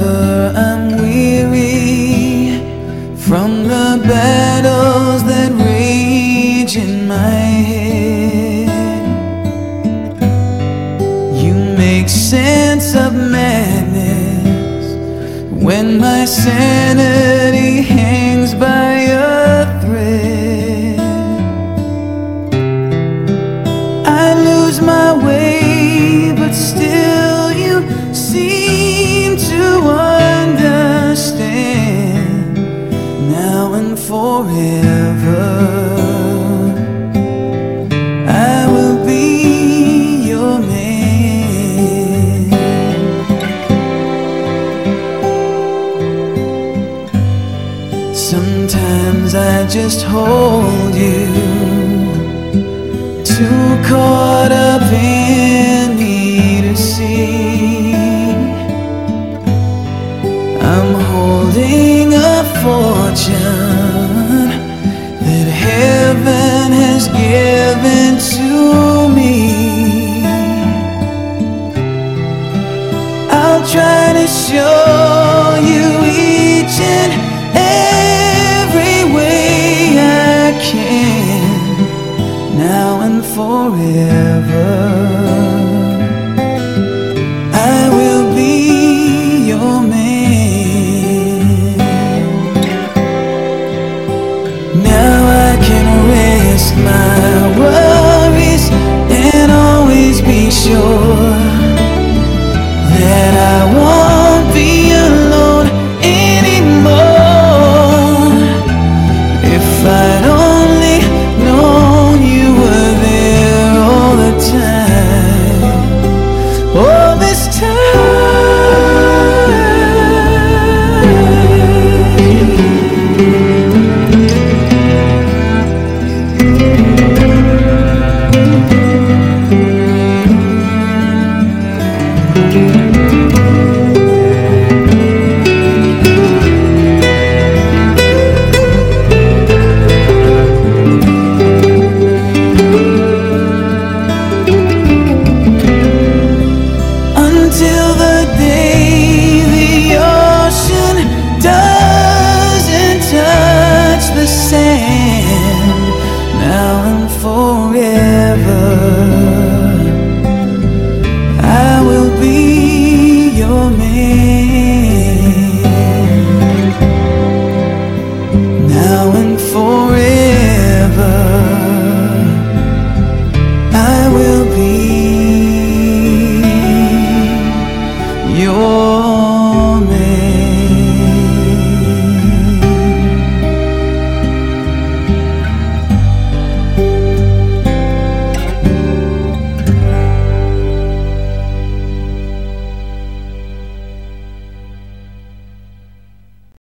I'm weary from the battles that rage in my head, you make sense of madness when my sanity hangs by a thread. I lose my way, but still you seem forever. I will be your man. Sometimes I just hold you I'll try to show you each and every way I can now and forever. now and forever. I will be your.